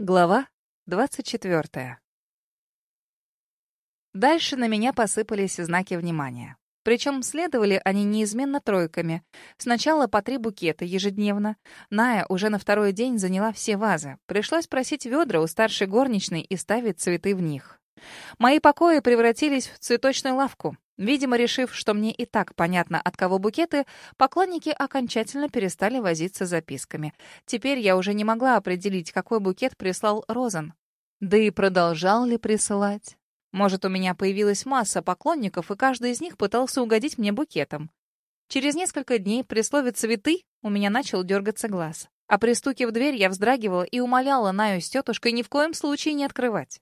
Глава 24. Дальше на меня посыпались знаки внимания. Причем следовали они неизменно тройками. Сначала по три букета ежедневно. Ная уже на второй день заняла все вазы. Пришлось просить ведра у старшей горничной и ставить цветы в них. Мои покои превратились в цветочную лавку. Видимо, решив, что мне и так понятно, от кого букеты, поклонники окончательно перестали возиться записками. Теперь я уже не могла определить, какой букет прислал Розен. Да и продолжал ли присылать? Может, у меня появилась масса поклонников, и каждый из них пытался угодить мне букетом. Через несколько дней при слове «цветы» у меня начал дергаться глаз. А при стуке в дверь я вздрагивала и умоляла Наю с тетушкой ни в коем случае не открывать.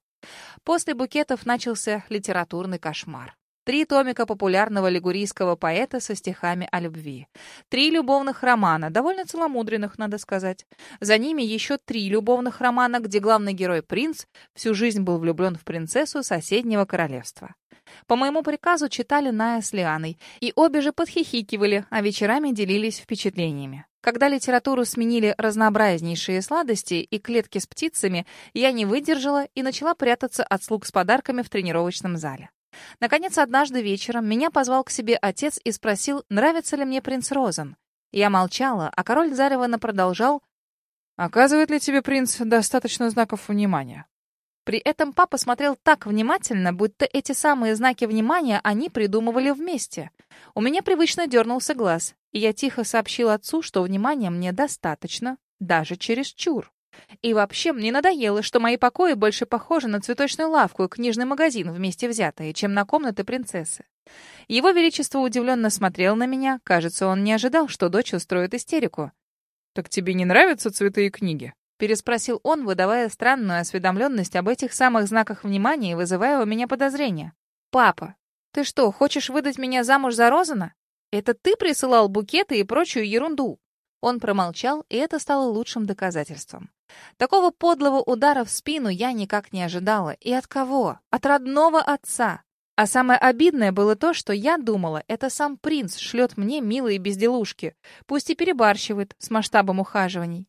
После букетов начался литературный кошмар. Три томика популярного лигурийского поэта со стихами о любви. Три любовных романа, довольно целомудренных, надо сказать. За ними еще три любовных романа, где главный герой принц всю жизнь был влюблен в принцессу соседнего королевства. По моему приказу читали Ная с Лианой, и обе же подхихикивали, а вечерами делились впечатлениями. Когда литературу сменили разнообразнейшие сладости и клетки с птицами, я не выдержала и начала прятаться от слуг с подарками в тренировочном зале. Наконец, однажды вечером меня позвал к себе отец и спросил, нравится ли мне принц Розен. Я молчала, а король Заревана продолжал. «Оказывает ли тебе принц достаточно знаков внимания?» При этом папа смотрел так внимательно, будто эти самые знаки внимания они придумывали вместе. У меня привычно дернулся глаз, и я тихо сообщил отцу, что внимания мне достаточно, даже чересчур. И вообще, мне надоело, что мои покои больше похожи на цветочную лавку и книжный магазин вместе взятые, чем на комнаты принцессы. Его Величество удивленно смотрел на меня. Кажется, он не ожидал, что дочь устроит истерику. «Так тебе не нравятся цветы и книги?» Переспросил он, выдавая странную осведомленность об этих самых знаках внимания и вызывая у меня подозрения. «Папа, ты что, хочешь выдать меня замуж за Розана? Это ты присылал букеты и прочую ерунду?» Он промолчал, и это стало лучшим доказательством. Такого подлого удара в спину я никак не ожидала. И от кого? От родного отца. А самое обидное было то, что я думала, это сам принц шлет мне милые безделушки, пусть и перебарщивает с масштабом ухаживаний.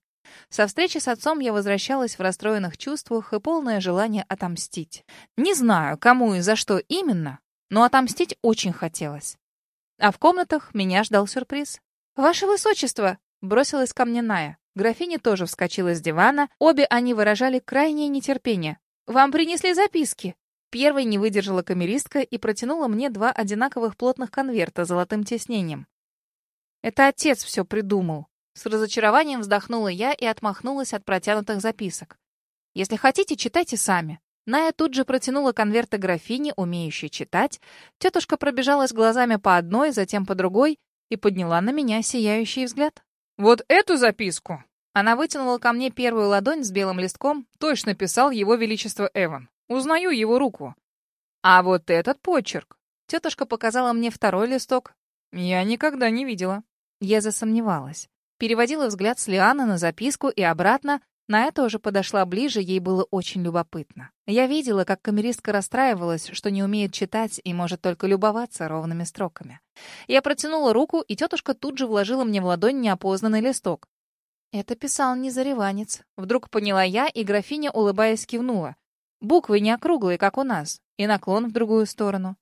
Со встречи с отцом я возвращалась в расстроенных чувствах и полное желание отомстить. Не знаю, кому и за что именно, но отомстить очень хотелось. А в комнатах меня ждал сюрприз. «Ваше Высочество!» — бросилась ко мне Ная. Графиня тоже вскочила с дивана. Обе они выражали крайнее нетерпение. «Вам принесли записки?» Первой не выдержала камеристка и протянула мне два одинаковых плотных конверта с золотым тиснением. «Это отец все придумал». С разочарованием вздохнула я и отмахнулась от протянутых записок. «Если хотите, читайте сами». Ная тут же протянула конверты графине, умеющей читать. Тетушка пробежалась глазами по одной, затем по другой и подняла на меня сияющий взгляд. «Вот эту записку!» Она вытянула ко мне первую ладонь с белым листком. Точно писал его величество Эван. Узнаю его руку. А вот этот почерк. Тетушка показала мне второй листок. Я никогда не видела. Я засомневалась. Переводила взгляд с Лианы на записку и обратно. На это уже подошла ближе, ей было очень любопытно. Я видела, как камеристка расстраивалась, что не умеет читать и может только любоваться ровными строками. Я протянула руку, и тетушка тут же вложила мне в ладонь неопознанный листок. Это писал не зареванец. Вдруг поняла я, и графиня, улыбаясь, кивнула. Буквы не округлые, как у нас, и наклон в другую сторону.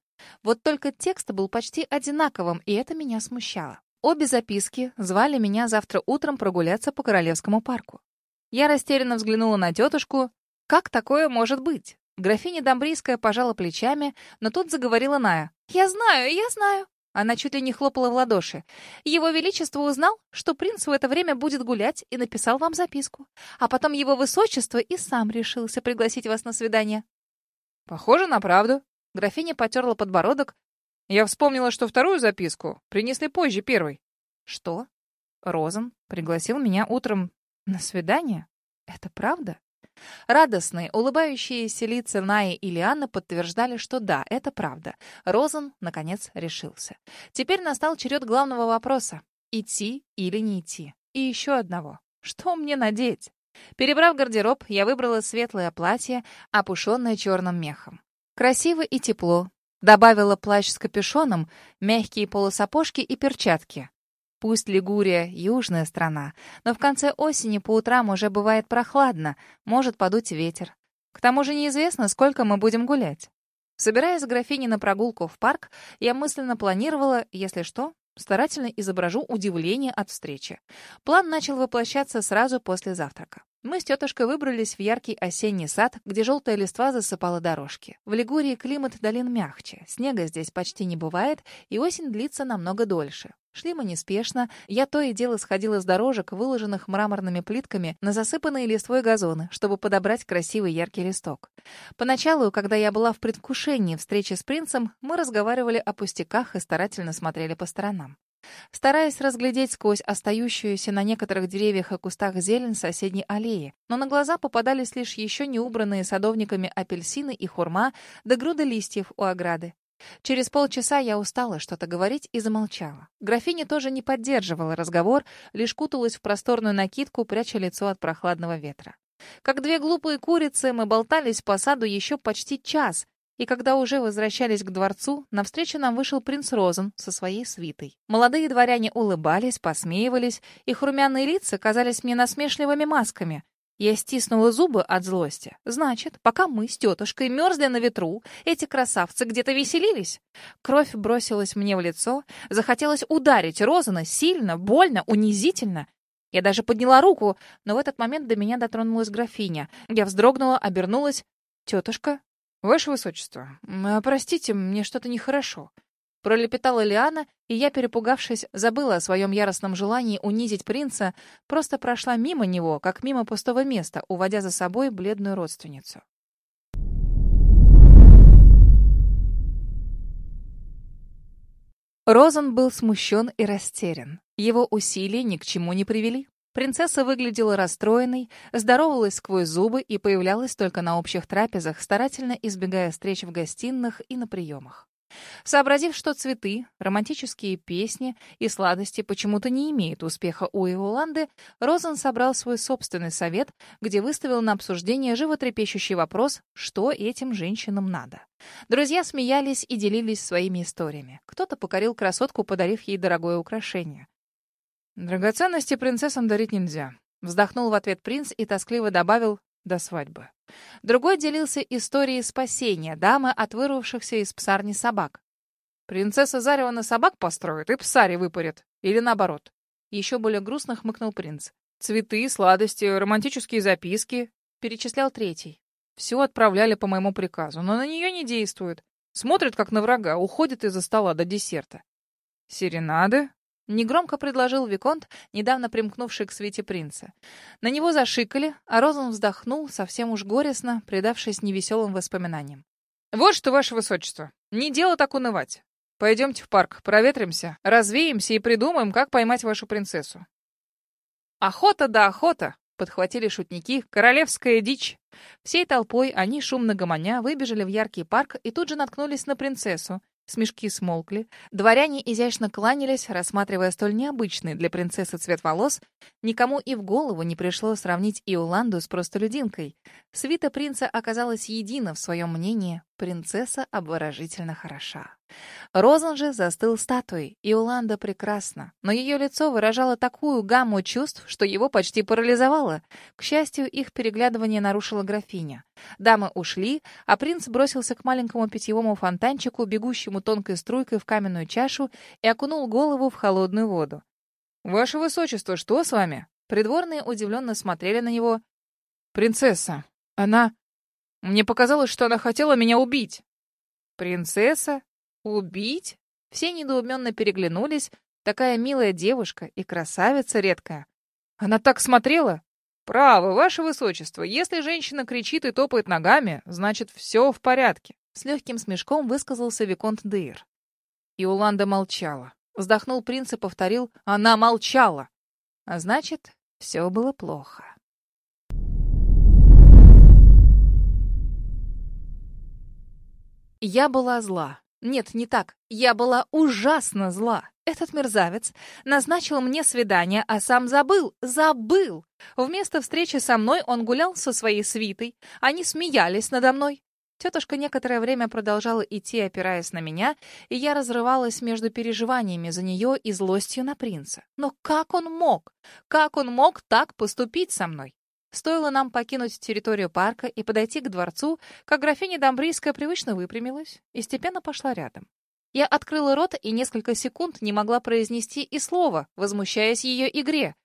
Вот только текст был почти одинаковым, и это меня смущало. Обе записки звали меня завтра утром прогуляться по Королевскому парку. Я растерянно взглянула на тетушку. Как такое может быть? Графиня Домбрийская пожала плечами, но тут заговорила Ная. «Я знаю, я знаю. Она чуть ли не хлопала в ладоши. Его Величество узнал, что принц в это время будет гулять, и написал вам записку. А потом его Высочество и сам решился пригласить вас на свидание. Похоже на правду. Графиня потерла подбородок. Я вспомнила, что вторую записку принесли позже первой. Что? Розен пригласил меня утром на свидание? Это правда? Радостные, улыбающиеся лица Наи и Лианы подтверждали, что да, это правда. Розен, наконец, решился. Теперь настал черед главного вопроса — идти или не идти. И еще одного. Что мне надеть? Перебрав гардероб, я выбрала светлое платье, опушенное черным мехом. Красиво и тепло. Добавила плащ с капюшоном, мягкие полусапожки и перчатки. Пусть Лигурия — южная страна, но в конце осени по утрам уже бывает прохладно, может подуть ветер. К тому же неизвестно, сколько мы будем гулять. Собираясь с графиней на прогулку в парк, я мысленно планировала, если что, старательно изображу удивление от встречи. План начал воплощаться сразу после завтрака. Мы с тетушкой выбрались в яркий осенний сад, где желтая листва засыпала дорожки. В Лигурии климат долин мягче, снега здесь почти не бывает, и осень длится намного дольше. Шли мы неспешно, я то и дело сходила с дорожек, выложенных мраморными плитками, на засыпанные листвой газоны, чтобы подобрать красивый яркий листок. Поначалу, когда я была в предвкушении встречи с принцем, мы разговаривали о пустяках и старательно смотрели по сторонам. Стараясь разглядеть сквозь остающуюся на некоторых деревьях и кустах зелень соседней аллеи, но на глаза попадались лишь еще не убранные садовниками апельсины и хурма да груды листьев у ограды. Через полчаса я устала что-то говорить и замолчала. Графиня тоже не поддерживала разговор, лишь куталась в просторную накидку, пряча лицо от прохладного ветра. Как две глупые курицы, мы болтались по саду еще почти час, и когда уже возвращались к дворцу, навстречу нам вышел принц Розен со своей свитой. Молодые дворяне улыбались, посмеивались, их румяные лица казались мне насмешливыми масками. Я стиснула зубы от злости. Значит, пока мы с тетушкой мерзли на ветру, эти красавцы где-то веселились. Кровь бросилась мне в лицо, захотелось ударить Розена сильно, больно, унизительно. Я даже подняла руку, но в этот момент до меня дотронулась графиня. Я вздрогнула, обернулась. «Тетушка?» «Ваше высочество, простите, мне что-то нехорошо». Пролепетала Лиана, и я, перепугавшись, забыла о своем яростном желании унизить принца, просто прошла мимо него, как мимо пустого места, уводя за собой бледную родственницу. Розен был смущен и растерян. Его усилия ни к чему не привели. Принцесса выглядела расстроенной, здоровалась сквозь зубы и появлялась только на общих трапезах, старательно избегая встреч в гостиных и на приемах. Сообразив, что цветы, романтические песни и сладости почему-то не имеют успеха у Иоланды, Розен собрал свой собственный совет, где выставил на обсуждение животрепещущий вопрос, что этим женщинам надо. Друзья смеялись и делились своими историями. Кто-то покорил красотку, подарив ей дорогое украшение. «Драгоценности принцессам дарить нельзя», — вздохнул в ответ принц и тоскливо добавил «до свадьбы». Другой делился историей спасения дамы от вырвавшихся из псарни собак. «Принцесса Зарева на собак построит и псари выпарит. Или наоборот». Еще более грустно хмыкнул принц. «Цветы, сладости, романтические записки», — перечислял третий. «Все отправляли по моему приказу, но на нее не действует. Смотрит, как на врага, уходит из-за стола до десерта». «Серенады?» Негромко предложил Виконт, недавно примкнувший к свете принца. На него зашикали, а Розен вздохнул, совсем уж горестно, предавшись невеселым воспоминаниям. «Вот что, ваше высочество, не дело так унывать. Пойдемте в парк, проветримся, развеемся и придумаем, как поймать вашу принцессу». «Охота да охота!» — подхватили шутники. «Королевская дичь!» Всей толпой они, шумно гомоня, выбежали в яркий парк и тут же наткнулись на принцессу, Смешки смолкли. Дворяне изящно кланялись, рассматривая столь необычный для принцессы цвет волос. Никому и в голову не пришло сравнить Иоланду с простолюдинкой. Свита принца оказалась едина в своем мнении. Принцесса обворожительно хороша. Розен же застыл статуей. Иоланда прекрасна, но ее лицо выражало такую гамму чувств, что его почти парализовало. К счастью, их переглядывание нарушила графиня. Дамы ушли, а принц бросился к маленькому питьевому фонтанчику, бегущему тонкой струйкой в каменную чашу, и окунул голову в холодную воду. «Ваше высочество, что с вами?» Придворные удивленно смотрели на него. «Принцесса, она...» Мне показалось, что она хотела меня убить. Принцесса? Убить? Все недоуменно переглянулись. Такая милая девушка и красавица редкая. Она так смотрела. Право, ваше высочество, если женщина кричит и топает ногами, значит, все в порядке. С легким смешком высказался Виконт Дейр. Уланда молчала. Вздохнул принц и повторил «Она молчала!» А значит, все было плохо. Я была зла. Нет, не так. Я была ужасно зла. Этот мерзавец назначил мне свидание, а сам забыл. Забыл! Вместо встречи со мной он гулял со своей свитой. Они смеялись надо мной. Тетушка некоторое время продолжала идти, опираясь на меня, и я разрывалась между переживаниями за нее и злостью на принца. Но как он мог? Как он мог так поступить со мной? Стоило нам покинуть территорию парка и подойти к дворцу, как графиня Домбрийская привычно выпрямилась и степенно пошла рядом. Я открыла рот и несколько секунд не могла произнести и слова, возмущаясь ее игре.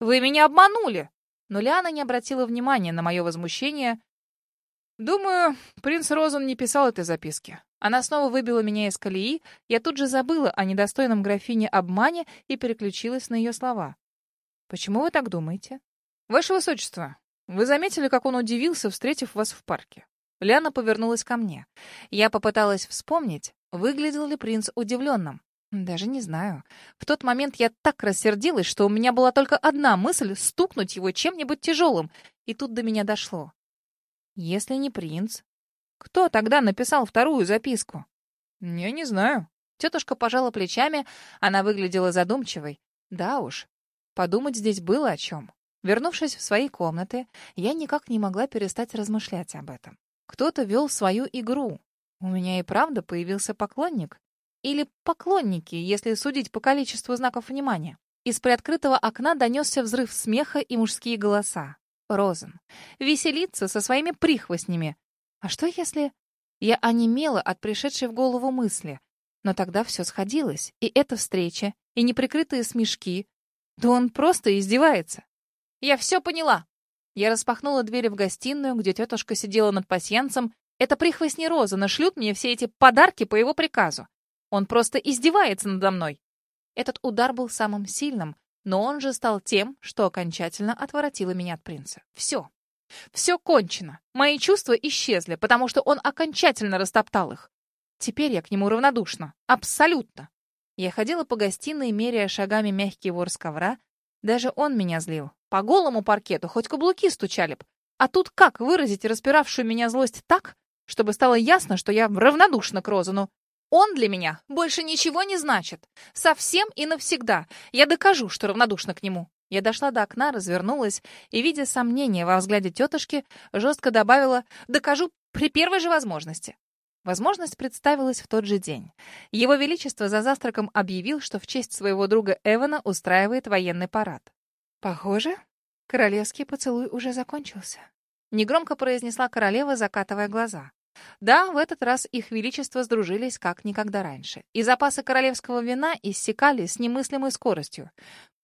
«Вы меня обманули!» Но Лиана не обратила внимания на мое возмущение, Думаю, принц Розен не писал этой записки. Она снова выбила меня из колеи, я тут же забыла о недостойном графине обмане и переключилась на ее слова. «Почему вы так думаете?» «Ваше высочество, вы заметили, как он удивился, встретив вас в парке?» Ляна повернулась ко мне. Я попыталась вспомнить, выглядел ли принц удивленным. Даже не знаю. В тот момент я так рассердилась, что у меня была только одна мысль — стукнуть его чем-нибудь тяжелым. И тут до меня дошло. Если не принц, кто тогда написал вторую записку? Я не знаю. Тетушка пожала плечами, она выглядела задумчивой. Да уж, подумать здесь было о чем. Вернувшись в свои комнаты, я никак не могла перестать размышлять об этом. Кто-то вел свою игру. У меня и правда появился поклонник. Или поклонники, если судить по количеству знаков внимания. Из приоткрытого окна донесся взрыв смеха и мужские голоса. Розен. Веселиться со своими прихвостнями. А что если... Я онемела от пришедшей в голову мысли. Но тогда все сходилось. И эта встреча, и неприкрытые смешки. Да он просто издевается. Я все поняла. Я распахнула двери в гостиную, где тетушка сидела над пасьянцем. Это прихвостни Розена шлют мне все эти подарки по его приказу. Он просто издевается надо мной. Этот удар был самым сильным, но он же стал тем, что окончательно отворотило меня от принца. Все. Все кончено. Мои чувства исчезли, потому что он окончательно растоптал их. Теперь я к нему равнодушна. Абсолютно. Я ходила по гостиной, меряя шагами мягкий ворс ковра. Даже он меня злил. По голому паркету хоть каблуки стучали б. А тут как выразить распиравшую меня злость так, чтобы стало ясно, что я равнодушна к Розану? Он для меня больше ничего не значит. Совсем и навсегда. Я докажу, что равнодушна к нему. Я дошла до окна, развернулась и, видя сомнение во взгляде тетушки, жестко добавила «докажу при первой же возможности». Возможность представилась в тот же день. Его Величество за завтраком объявил, что в честь своего друга Эвана устраивает военный парад. «Похоже, королевский поцелуй уже закончился», — негромко произнесла королева, закатывая глаза. Да, в этот раз их величество сдружились как никогда раньше, и запасы королевского вина иссякали с немыслимой скоростью.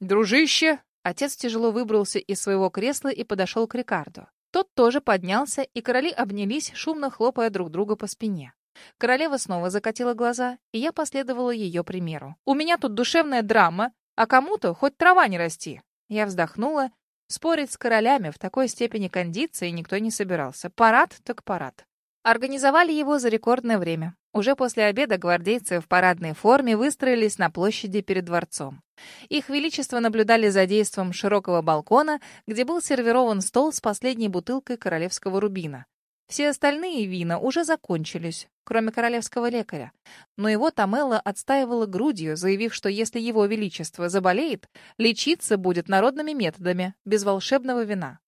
«Дружище!» Отец тяжело выбрался из своего кресла и подошел к Рикарду. Тот тоже поднялся, и короли обнялись, шумно хлопая друг друга по спине. Королева снова закатила глаза, и я последовала ее примеру. «У меня тут душевная драма, а кому-то хоть трава не расти». Я вздохнула. Спорить с королями в такой степени кондиции никто не собирался. Парад так парад. Организовали его за рекордное время. Уже после обеда гвардейцы в парадной форме выстроились на площади перед дворцом. Их Величество наблюдали за действом широкого балкона, где был сервирован стол с последней бутылкой королевского рубина. Все остальные вина уже закончились, кроме королевского лекаря. Но его Тамелла отстаивала грудью, заявив, что если его величество заболеет, лечиться будет народными методами, без волшебного вина.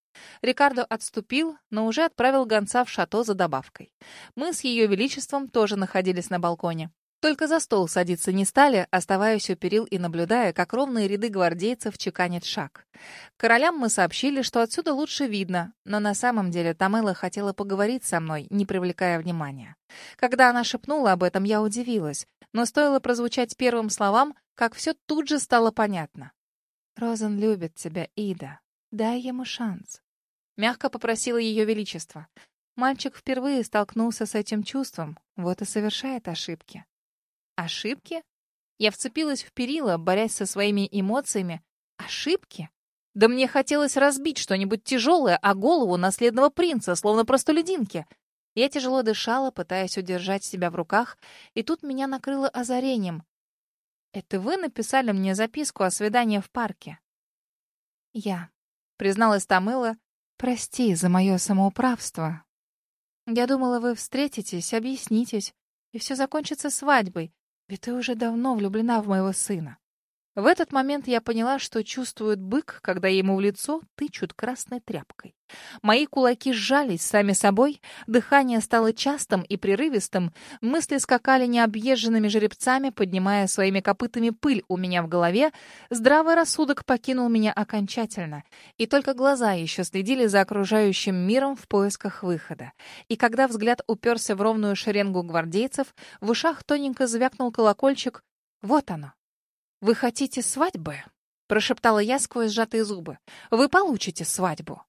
Рикардо отступил, но уже отправил гонца в шато за добавкой. Мы с Ее Величеством тоже находились на балконе. Только за стол садиться не стали, оставаясь у перил и наблюдая, как ровные ряды гвардейцев чеканят шаг. Королям мы сообщили, что отсюда лучше видно, но на самом деле Тамела хотела поговорить со мной, не привлекая внимания. Когда она шепнула об этом, я удивилась, но стоило прозвучать первым словам, как все тут же стало понятно. «Розен любит тебя, Ида. Дай ему шанс». Мягко попросила ее величество. Мальчик впервые столкнулся с этим чувством, вот и совершает ошибки. Ошибки? Я вцепилась в перила, борясь со своими эмоциями. Ошибки? Да мне хотелось разбить что-нибудь тяжелое о голову наследного принца, словно простолюдинки. Я тяжело дышала, пытаясь удержать себя в руках, и тут меня накрыло озарением. «Это вы написали мне записку о свидании в парке?» «Я», — призналась Тамыла, Прости за мое самоуправство. Я думала, вы встретитесь, объяснитесь, и все закончится свадьбой, ведь ты уже давно влюблена в моего сына. В этот момент я поняла, что чувствует бык, когда ему в лицо тычут красной тряпкой. Мои кулаки сжались сами собой, дыхание стало частым и прерывистым, мысли скакали необъезженными жеребцами, поднимая своими копытами пыль у меня в голове, здравый рассудок покинул меня окончательно, и только глаза еще следили за окружающим миром в поисках выхода. И когда взгляд уперся в ровную шеренгу гвардейцев, в ушах тоненько звякнул колокольчик «Вот оно!» «Вы хотите свадьбы?» — прошептала я сквозь сжатые зубы. «Вы получите свадьбу».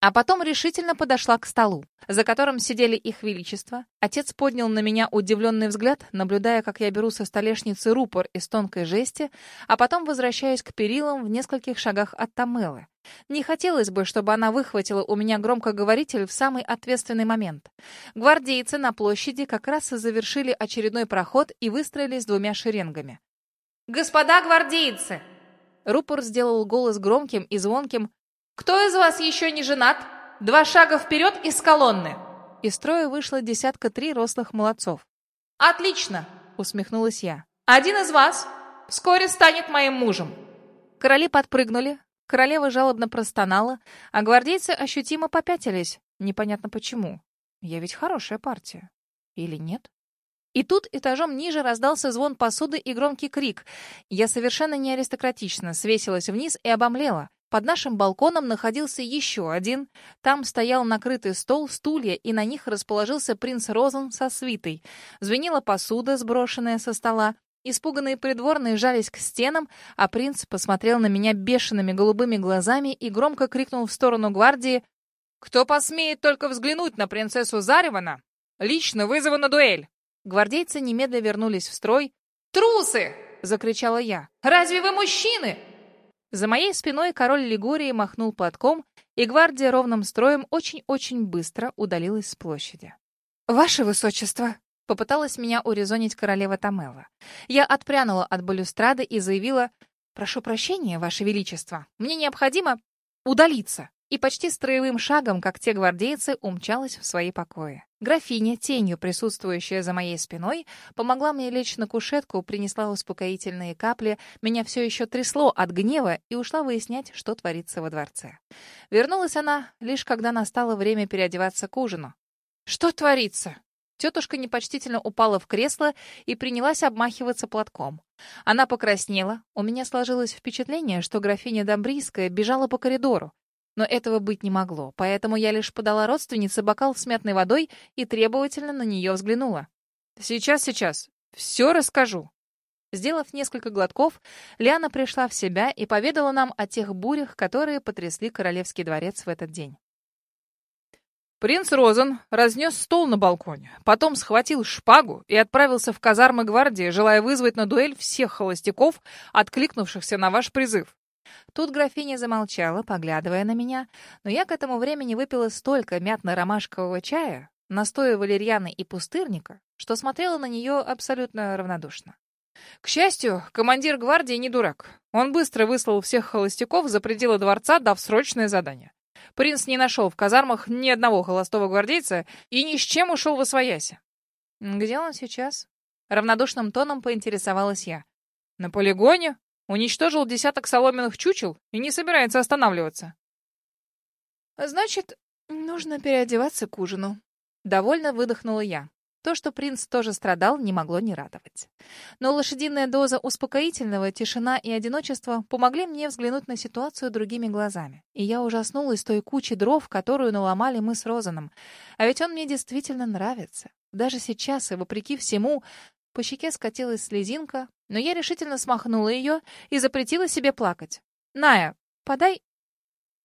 А потом решительно подошла к столу, за которым сидели их величество. Отец поднял на меня удивленный взгляд, наблюдая, как я беру со столешницы рупор из тонкой жести, а потом возвращаюсь к перилам в нескольких шагах от Тамелы. Не хотелось бы, чтобы она выхватила у меня громкоговоритель в самый ответственный момент. Гвардейцы на площади как раз и завершили очередной проход и выстроились двумя шеренгами. «Господа гвардейцы!» Рупор сделал голос громким и звонким. «Кто из вас еще не женат? Два шага вперед из колонны!» Из строя вышло десятка три рослых молодцов. «Отлично!» — усмехнулась я. «Один из вас вскоре станет моим мужем!» Короли подпрыгнули, королева жалобно простонала, а гвардейцы ощутимо попятились. Непонятно почему. Я ведь хорошая партия. Или нет? И тут этажом ниже раздался звон посуды и громкий крик. Я совершенно не аристократично свесилась вниз и обомлела. Под нашим балконом находился еще один. Там стоял накрытый стол, стулья, и на них расположился принц Розен со свитой. Звенела посуда, сброшенная со стола. Испуганные придворные жались к стенам, а принц посмотрел на меня бешеными голубыми глазами и громко крикнул в сторону гвардии «Кто посмеет только взглянуть на принцессу Заревана, лично вызову на дуэль!» Гвардейцы немедля вернулись в строй. «Трусы!» — закричала я. «Разве вы мужчины?» За моей спиной король Лигурии махнул платком, и гвардия ровным строем очень-очень быстро удалилась с площади. «Ваше высочество!» — попыталась меня урезонить королева Тамела. Я отпрянула от балюстрады и заявила, «Прошу прощения, ваше величество, мне необходимо удалиться» и почти строевым шагом, как те гвардейцы, умчалась в свои покои. Графиня, тенью присутствующая за моей спиной, помогла мне лечь на кушетку, принесла успокоительные капли, меня все еще трясло от гнева и ушла выяснять, что творится во дворце. Вернулась она, лишь когда настало время переодеваться к ужину. «Что творится?» Тетушка непочтительно упала в кресло и принялась обмахиваться платком. Она покраснела. У меня сложилось впечатление, что графиня Домбрийская бежала по коридору. Но этого быть не могло, поэтому я лишь подала родственнице бокал с мятной водой и требовательно на нее взглянула. «Сейчас, сейчас. Все расскажу». Сделав несколько глотков, Лиана пришла в себя и поведала нам о тех бурях, которые потрясли королевский дворец в этот день. Принц Розен разнес стол на балконе, потом схватил шпагу и отправился в казармы гвардии, желая вызвать на дуэль всех холостяков, откликнувшихся на ваш призыв. Тут графиня замолчала, поглядывая на меня, но я к этому времени выпила столько мятно-ромашкового чая, настоя валерьяны и пустырника, что смотрела на нее абсолютно равнодушно. К счастью, командир гвардии не дурак. Он быстро выслал всех холостяков за пределы дворца, дав срочное задание. Принц не нашел в казармах ни одного холостого гвардейца и ни с чем ушел во свояси. «Где он сейчас?» Равнодушным тоном поинтересовалась я. «На полигоне?» Уничтожил десяток соломенных чучел и не собирается останавливаться. Значит, нужно переодеваться к ужину. Довольно выдохнула я. То, что принц тоже страдал, не могло не радовать. Но лошадиная доза успокоительного, тишина и одиночество помогли мне взглянуть на ситуацию другими глазами. И я ужаснулась той кучи дров, которую наломали мы с Розаном. А ведь он мне действительно нравится. Даже сейчас, и вопреки всему, по щеке скатилась слезинка, но я решительно смахнула ее и запретила себе плакать. «Ная, подай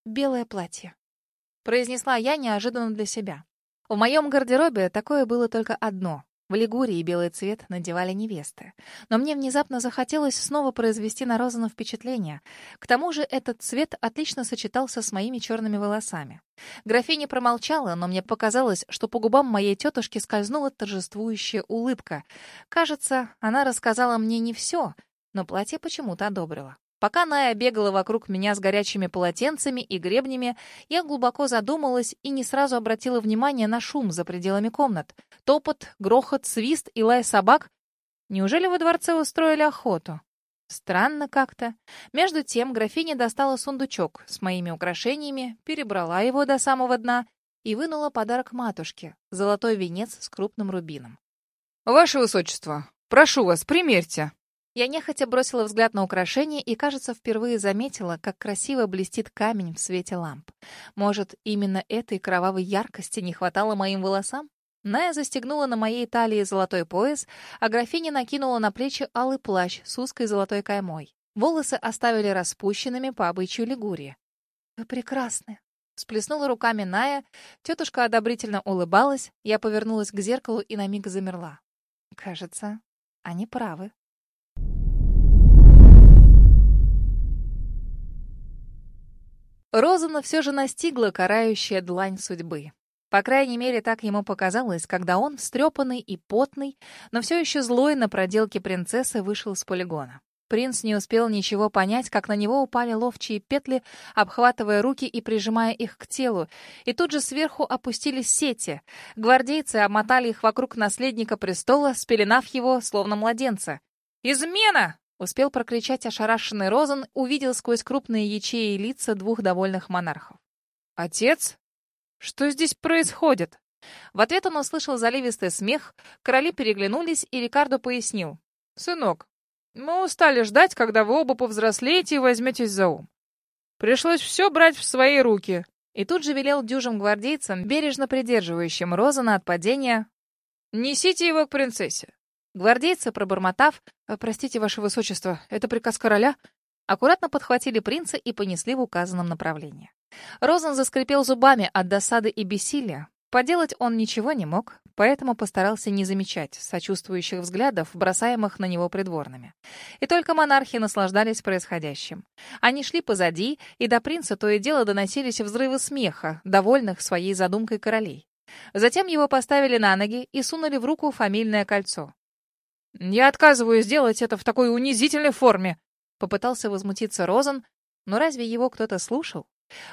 белое платье», — произнесла я неожиданно для себя. В моем гардеробе такое было только одно. В Лигурии белый цвет надевали невесты. Но мне внезапно захотелось снова произвести на Розану впечатление. К тому же этот цвет отлично сочетался с моими черными волосами. Графиня промолчала, но мне показалось, что по губам моей тетушки скользнула торжествующая улыбка. Кажется, она рассказала мне не все, но платье почему-то одобрила. Пока Ная бегала вокруг меня с горячими полотенцами и гребнями, я глубоко задумалась и не сразу обратила внимание на шум за пределами комнат. Топот, грохот, свист и лай собак. Неужели во дворце устроили охоту? Странно как-то. Между тем графиня достала сундучок с моими украшениями, перебрала его до самого дна и вынула подарок матушке — золотой венец с крупным рубином. «Ваше высочество, прошу вас, примерьте!» Я нехотя бросила взгляд на украшение и, кажется, впервые заметила, как красиво блестит камень в свете ламп. Может, именно этой кровавой яркости не хватало моим волосам? Ная застегнула на моей талии золотой пояс, а графиня накинула на плечи алый плащ с узкой золотой каймой. Волосы оставили распущенными по обычаю Лигурии. «Вы прекрасны!» Сплеснула руками Ная, тетушка одобрительно улыбалась, я повернулась к зеркалу и на миг замерла. Кажется, они правы. Розана все же настигла карающая длань судьбы. По крайней мере, так ему показалось, когда он, встрепанный и потный, но все еще злой на проделке принцессы, вышел с полигона. Принц не успел ничего понять, как на него упали ловчие петли, обхватывая руки и прижимая их к телу, и тут же сверху опустились сети. Гвардейцы обмотали их вокруг наследника престола, спеленав его, словно младенца. «Измена!» Успел прокричать ошарашенный Розен, увидел сквозь крупные ячеи лица двух довольных монархов. «Отец? Что здесь происходит?» В ответ он услышал заливистый смех, короли переглянулись, и Рикардо пояснил. «Сынок, мы устали ждать, когда вы оба повзрослеете и возьметесь за ум. Пришлось все брать в свои руки». И тут же велел дюжим гвардейцам, бережно придерживающим Розана от падения, «Несите его к принцессе. Гвардейцы, пробормотав, «Э, «Простите, ваше высочество, это приказ короля», аккуратно подхватили принца и понесли в указанном направлении. Розен заскрипел зубами от досады и бессилия. Поделать он ничего не мог, поэтому постарался не замечать сочувствующих взглядов, бросаемых на него придворными. И только монархи наслаждались происходящим. Они шли позади, и до принца то и дело доносились взрывы смеха, довольных своей задумкой королей. Затем его поставили на ноги и сунули в руку фамильное кольцо. «Я отказываюсь сделать это в такой унизительной форме!» Попытался возмутиться Розен, но разве его кто-то слушал?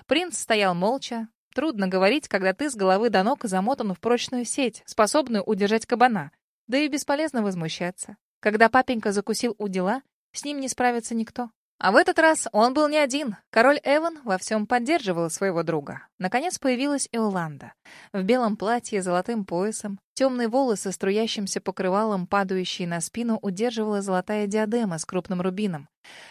Принц стоял молча. Трудно говорить, когда ты с головы до ног замотан в прочную сеть, способную удержать кабана. Да и бесполезно возмущаться. Когда папенька закусил у дела, с ним не справится никто. А в этот раз он был не один. Король Эван во всем поддерживал своего друга. Наконец появилась Иоланда. В белом платье с золотым поясом, темные волосы струящимся покрывалом, падающие на спину, удерживала золотая диадема с крупным рубином.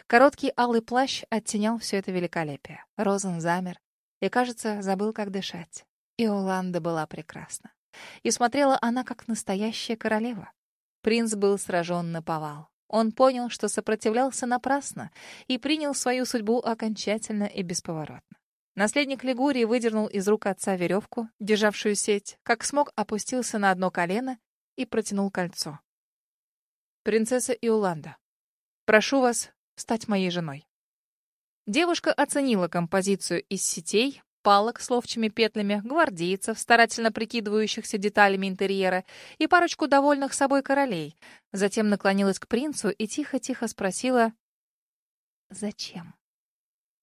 Короткий алый плащ оттенял все это великолепие. Розен замер и, кажется, забыл, как дышать. Иоланда была прекрасна. И смотрела она, как настоящая королева. Принц был сражен на повал. Он понял, что сопротивлялся напрасно и принял свою судьбу окончательно и бесповоротно. Наследник Лигурии выдернул из рук отца веревку, державшую сеть, как смог опустился на одно колено и протянул кольцо. «Принцесса Иоланда, прошу вас стать моей женой». Девушка оценила композицию из сетей, палок с ловчими петлями, гвардейцев, старательно прикидывающихся деталями интерьера, и парочку довольных собой королей. Затем наклонилась к принцу и тихо-тихо спросила «Зачем?».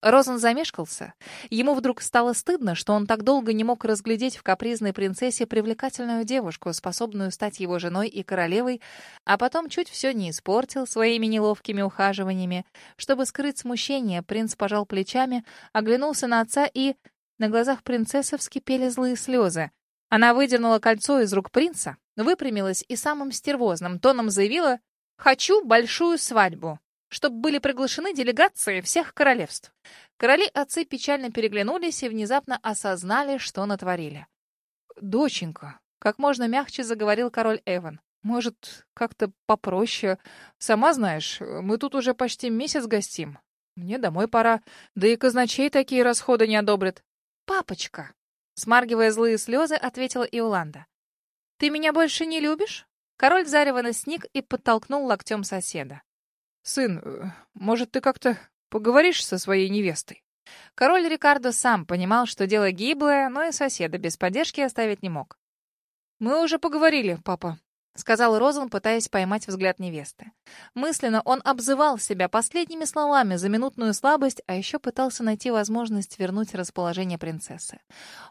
Розен замешкался. Ему вдруг стало стыдно, что он так долго не мог разглядеть в капризной принцессе привлекательную девушку, способную стать его женой и королевой, а потом чуть все не испортил своими неловкими ухаживаниями. Чтобы скрыть смущение, принц пожал плечами, оглянулся на отца и на глазах принцессы вскипели злые слезы. Она выдернула кольцо из рук принца, выпрямилась и самым стервозным тоном заявила «Хочу большую свадьбу, чтобы были приглашены делегации всех королевств». Короли-отцы печально переглянулись и внезапно осознали, что натворили. «Доченька», — как можно мягче заговорил король Эван, «может, как-то попроще? Сама знаешь, мы тут уже почти месяц гостим. Мне домой пора, да и казначей такие расходы не одобрит. «Папочка!» — смаргивая злые слезы, ответила Иоланда. «Ты меня больше не любишь?» Король зарево сник и подтолкнул локтем соседа. «Сын, э, может, ты как-то поговоришь со своей невестой?» Король Рикардо сам понимал, что дело гиблое, но и соседа без поддержки оставить не мог. «Мы уже поговорили, папа», — сказал Розен, пытаясь поймать взгляд невесты. Мысленно он обзывал себя последними словами за минутную слабость, а еще пытался найти возможность вернуть расположение принцессы.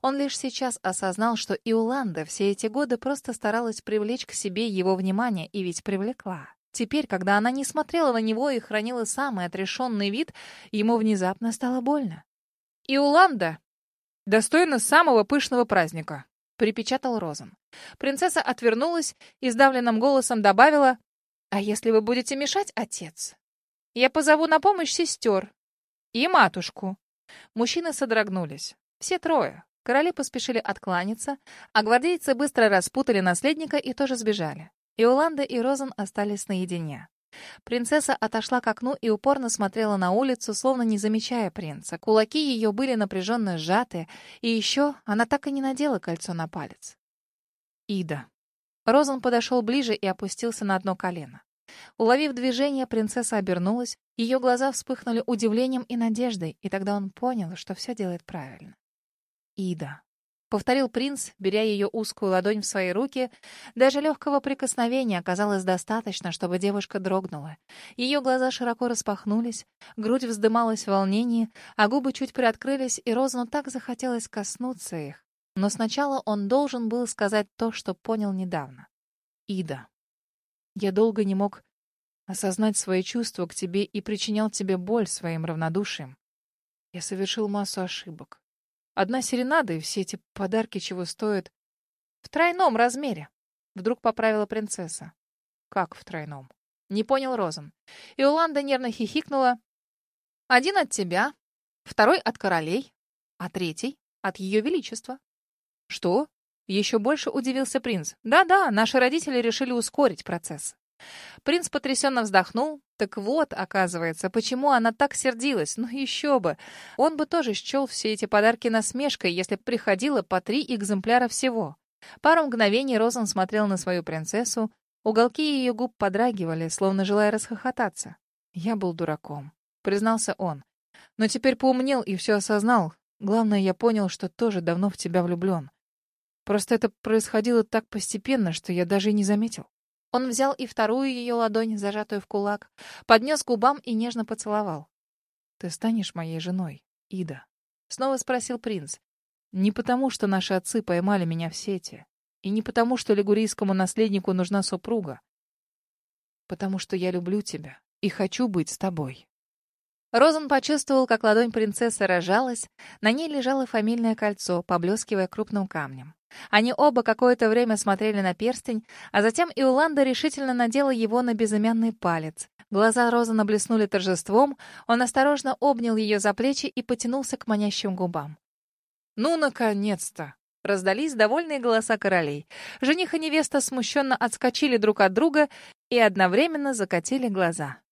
Он лишь сейчас осознал, что Иоланда все эти годы просто старалась привлечь к себе его внимание, и ведь привлекла. Теперь, когда она не смотрела на него и хранила самый отрешенный вид, ему внезапно стало больно. «Иоланда достойна самого пышного праздника», — припечатал Розен. Принцесса отвернулась и сдавленным голосом добавила, «А если вы будете мешать, отец? Я позову на помощь сестер и матушку». Мужчины содрогнулись. Все трое. Короли поспешили откланяться, а гвардейцы быстро распутали наследника и тоже сбежали. Иоланда и Розен остались наедине. Принцесса отошла к окну и упорно смотрела на улицу, словно не замечая принца. Кулаки ее были напряженно сжаты, и еще она так и не надела кольцо на палец. Ида. Розен подошел ближе и опустился на одно колено. Уловив движение, принцесса обернулась, ее глаза вспыхнули удивлением и надеждой, и тогда он понял, что все делает правильно. Ида. Повторил принц, беря ее узкую ладонь в свои руки. Даже легкого прикосновения оказалось достаточно, чтобы девушка дрогнула. Ее глаза широко распахнулись, грудь вздымалась в волнении, а губы чуть приоткрылись, и Розану так захотелось коснуться их. Но сначала он должен был сказать то, что понял недавно. «Ида, я долго не мог осознать свои чувства к тебе и причинял тебе боль своим равнодушием. Я совершил массу ошибок. Одна серенада и все эти подарки чего стоят? В тройном размере. Вдруг поправила принцесса. Как в тройном? Не понял Розен. Иоланда нервно хихикнула. Один от тебя, второй от королей, а третий от ее величества. Что? Еще больше удивился принц. Да-да, наши родители решили ускорить процесс. Принц потрясенно вздохнул. Так вот, оказывается, почему она так сердилась. Ну еще бы. Он бы тоже счел все эти подарки насмешкой, если бы приходило по три экземпляра всего. Пару мгновений Розен смотрел на свою принцессу. Уголки ее губ подрагивали, словно желая расхохотаться. «Я был дураком», — признался он. «Но теперь поумнел и все осознал. Главное, я понял, что тоже давно в тебя влюблен. Просто это происходило так постепенно, что я даже и не заметил. Он взял и вторую ее ладонь, зажатую в кулак, поднес к губам и нежно поцеловал. «Ты станешь моей женой, Ида?» — снова спросил принц. «Не потому, что наши отцы поймали меня в сети, и не потому, что лигурийскому наследнику нужна супруга, потому что я люблю тебя и хочу быть с тобой». Розен почувствовал, как ладонь принцессы рожалась, на ней лежало фамильное кольцо, поблескивая крупным камнем. Они оба какое-то время смотрели на перстень, а затем Иоланда решительно надела его на безымянный палец. Глаза Розана блеснули торжеством, он осторожно обнял ее за плечи и потянулся к манящим губам. «Ну, наконец-то!» — раздались довольные голоса королей. Жених и невеста смущенно отскочили друг от друга и одновременно закатили глаза.